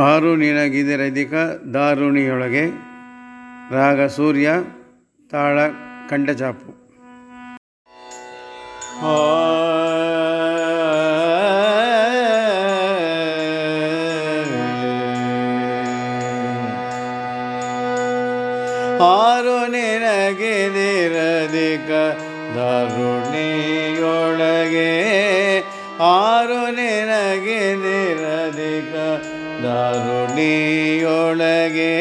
ಆರು ನಿನಗಿದಿರಧಿಕ ದಾರುಣಿಯೊಳಗೆ ರಾಗ ಸೂರ್ಯ ತಾಳ ಕಂಡಚಾಪು ಆರು ನಿನಗಿದಿರಧಿಕ ದಾರುಣಿಯೊಳಗೆ ಆರು ನಿನಗಿದಿರಧಿಕ ದಾರುಣಿಯೊಳಗೆ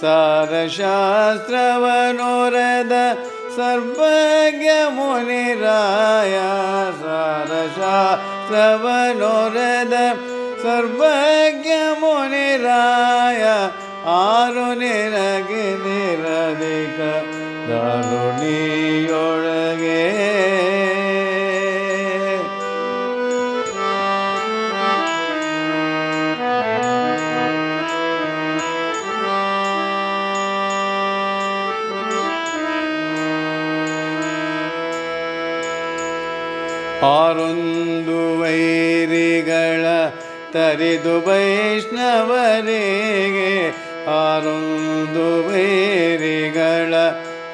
ಸಾರಶಾಸ್ತ್ರವನುರದ ಸರ್ವಜ್ಞ ಮುನಿರಾಯ ಸಾರಶಾಸ್ತ್ರವನುರದ ಸರ್ವಜ್ಞ ಮುನಿರಾಯ ಆರು ನಿನಗೆ ನಿರಧಿಕ ದಾರುಣಿಯೊಳಗೆ ಆರೊಂದು ವೈರಿಗಳ ತರಿದು ವೈಷ್ಣವರಿಗೆ ಆರೊಂದು ವೈರಿಗಳ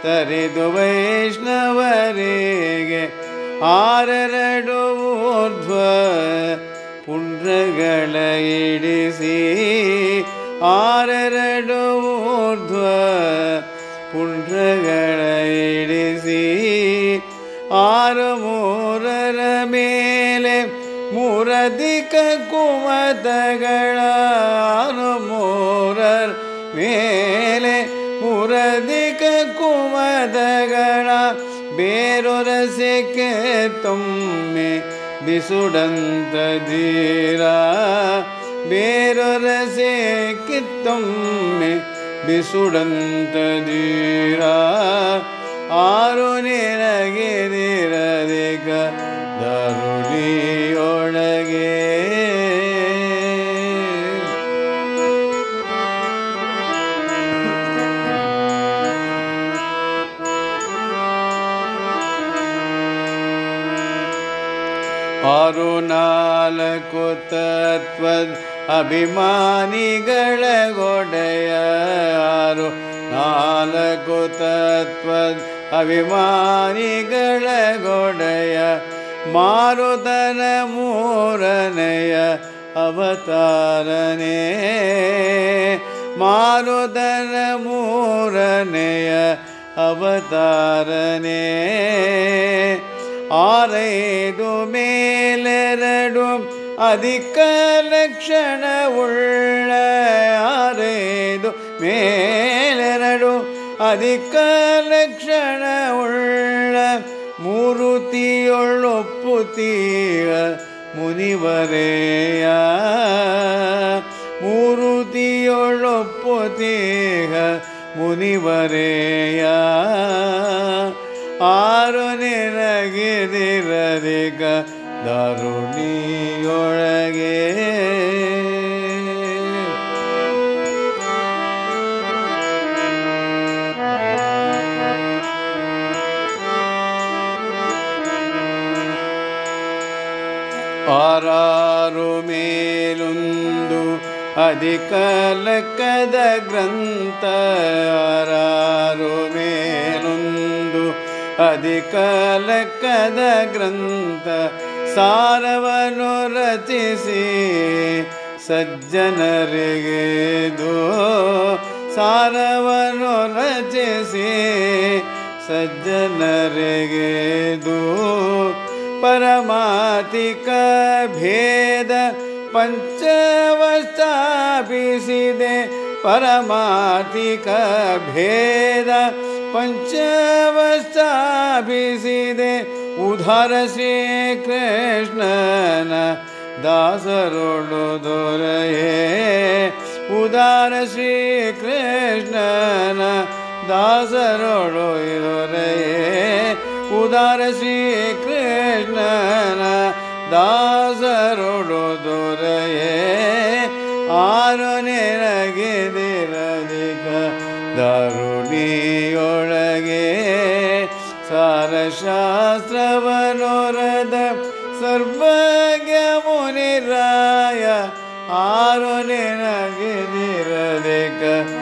ತರಿದು ವೈಷ್ಣವರಿಗೆ ಆರೆರಡು ಊರ್ಧ್ವ ಪುಂಡ್ರಗಳ ಇಡಿಸಿ ಆರೆರಡು ಊರ್ಧ್ವ ಮೂರರ ಮೇಲೆ ಮೂರಧಿಕ ಕುಮತಗಳ ಆರು ಮೂರರ ಮೇಲೆ ಮೂರಧಿಕ ಕುಮತಗಳ ಬೇರೊರಸೆಕೆ ತೊಮ್ಮೆ ಬಿಸುಡಂತ ಧೀರ ಬೇರೊರಸೆ ಕಿತ್ತೊಮ್ಮೆ ಬಿಸುಡಂತ ಧೀರ ಆರು ನಿನಗೆ ನಿರದಿಕ ದರುಳಿಯೊಳಗೆ ಆರು ನಾಲ್ಕು ತತ್ವದ ಅಭಿಮಾನಿಗಳ ಗೊಡೆಯ ಆರು ನಾಲ್ಕು ತತ್ವದ ಅಭಿಮಾನಿಗಳ ಗೊಡೆಯ ಮಾರುತನ ಮೂರನೆಯ ಅವತಾರನೇ ಮಾರುತನ ಮೂರನೆಯ ಅವತಾರನೇ ಆರೈದು ಮೇಲೆರಡು ಅಧಿಕ ಲಕ್ಷಣವುಳ್ಳ ಆರೈದು ಮೇಲೆರಡು ಅಧಿಕ ಲಕ್ಷಣವುಳ್ಳ ಮೂರುತಿಯೊಳ್ಳೊಪ್ಪುತ್ತೀಯ ಮುನಿವರೆಯ ಮೂರುತಿಯೊಳ್ಳೊಪ್ಪುತ್ತೀಯ ಮುನಿವರೆಯ ಆರು ನಿನಗಿದಿರಧಿಕ ದಾರುಣಿಯೊಳಗೆ ಆರಾರು ಮೇಲೊಂದು ಅಧಿಕಲಕದ ಗ್ರಂಥ, ಆರಾರು ಮೇಲೊಂದು ಅಧಿಕಲಕದ ಗ್ರಂಥ. ಸಾರವನ್ನು ರಚಿಸಿ ಸಜ್ಜನರಿಗೆ ದೋ. ಸಾರವನ್ನು ರಚಿಸಿ ಸಜ್ಜನರಿಗೆ ದೋ. परमातिकभेद भेद परमातिकभेद सिदे उधर श्रीकृष्णन दासरुडो दोर उधार श्रीकृष्णन दासरोडो योर उदार श्रीकृष्ण दासरु आरो निरगिर धरुगे सार शास्त्रोर सर्वज्ञा आरो निरगि निर